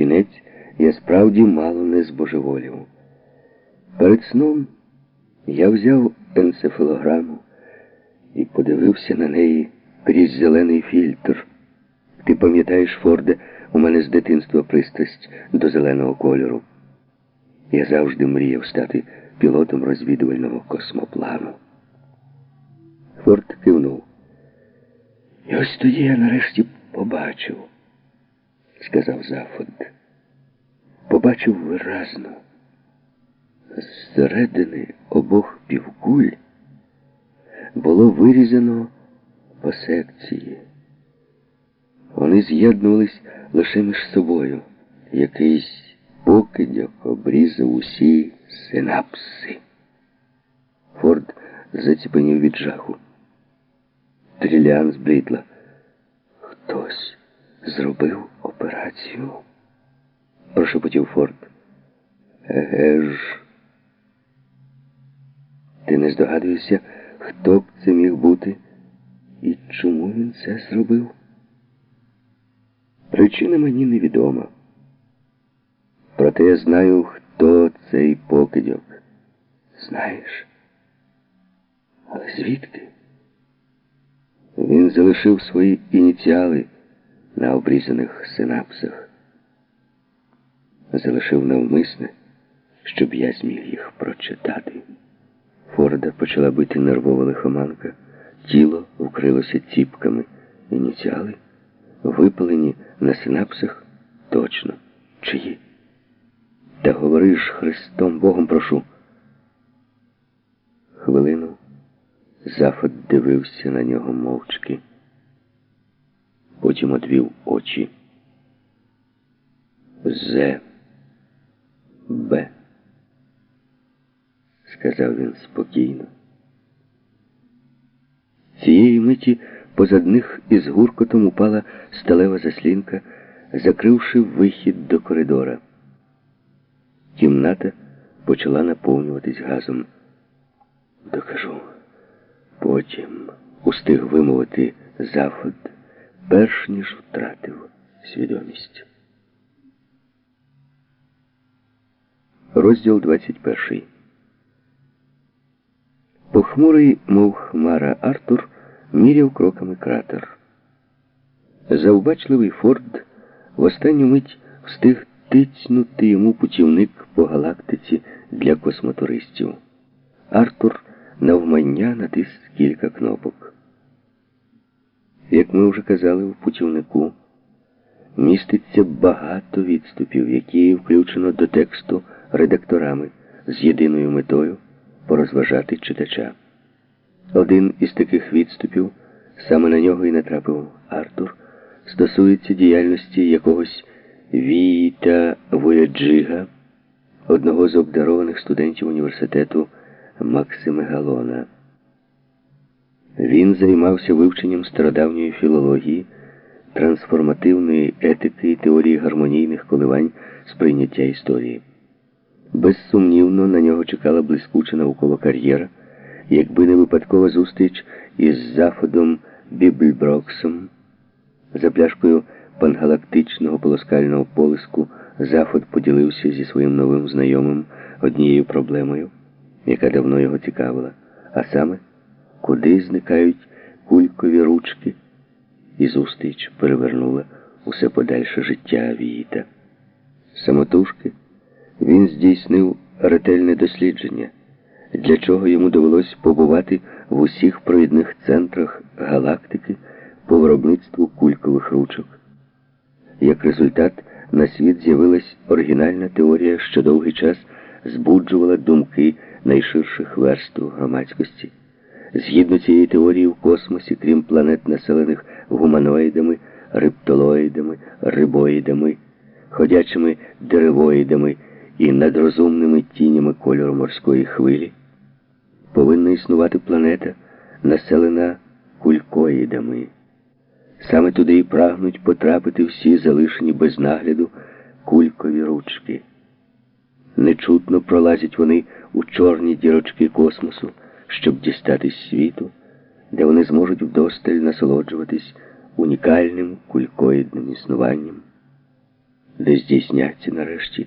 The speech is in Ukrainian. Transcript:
кінець я справді мало не збожеволів. Перед сном я взяв енцефалограму і подивився на неї крізь зелений фільтр. Ти пам'ятаєш, Форде, у мене з дитинства пристрасть до зеленого кольору. Я завжди мріяв стати пілотом розвідувального космоплану. Форд кивнув. І ось тоді я нарешті побачив, сказав Зафод. Побачив виразно. Зсередини обох півкуль було вирізано по секції. Вони з'єднувались лише між собою. Якийсь покидьок обрізав усі синапси. Форд заціпенів від жаху. Трілян зблідла. Хтось зробив операцію. Прошепотів Форд. Еге ж. Ти не здогадуєшся, хто б це міг бути і чому він це зробив? Причина мені невідома. Проте я знаю, хто цей покидьок. Знаєш? Але звідки? Він залишив свої ініціали на обрізаних синапсах. Залишив навмисне, щоб я зміг їх прочитати. Форда почала бити нервова лихоманка, тіло вкрилося ціпками. Ініціали, випалені на синапсах точно. Чиї? Та говори ж Христом Богом прошу. Хвилину Зафот дивився на нього мовчки. Потім одвів очі. З. Б. сказав він спокійно. Цієї миті позад них із гуркотом упала сталева заслінка, закривши вихід до коридора. Кімната почала наповнюватись газом. Докажу. Потім устиг вимовити заход, перш ніж втратив свідомість. Розділ 21 Похмурий, мов хмара Артур, міряв кроками кратер. Завбачливий Форд в останню мить встиг тицнути йому путівник по галактиці для космотуристів. Артур навмання натис кілька кнопок. Як ми вже казали в путівнику, міститься багато відступів, які включено до тексту редакторами з єдиною метою порозважати читача. Один із таких відступів, саме на нього і натрапив Артур, стосується діяльності якогось Віта Вояджига, одного з обдарованих студентів університету Максима Галона. Він займався вивченням стародавньої філології, трансформативної етики і теорії гармонійних коливань сприйняття історії. Безсумнівно на нього чекала блискуча наукова кар'єра, якби не випадкова зустріч із Заходом Бібльброксом. За пляшкою пангалактичного полоскального полиску Заход поділився зі своїм новим знайомим однією проблемою яка давно його цікавила, а саме, куди зникають кулькові ручки, і зустріч перевернула усе подальше життя Віїта. Самотужки він здійснив ретельне дослідження, для чого йому довелось побувати в усіх провідних центрах галактики по виробництву кулькових ручок. Як результат, на світ з'явилась оригінальна теорія, що довгий час збуджувала думки найширших верств громадськості. Згідно цієї теорії в космосі, крім планет, населених гуманоїдами, рептилоїдами, рибоїдами, ходячими деревоїдами і надрозумними тінями кольору морської хвилі, повинна існувати планета, населена кулькоїдами. Саме туди і прагнуть потрапити всі залишені без нагляду кулькові ручки. Нечутно пролазять вони у чорні дірочки космосу, щоб дістатись світу, де вони зможуть вдосталь насолоджуватись унікальним кулькоїдним існуванням. де здійсняться нарешті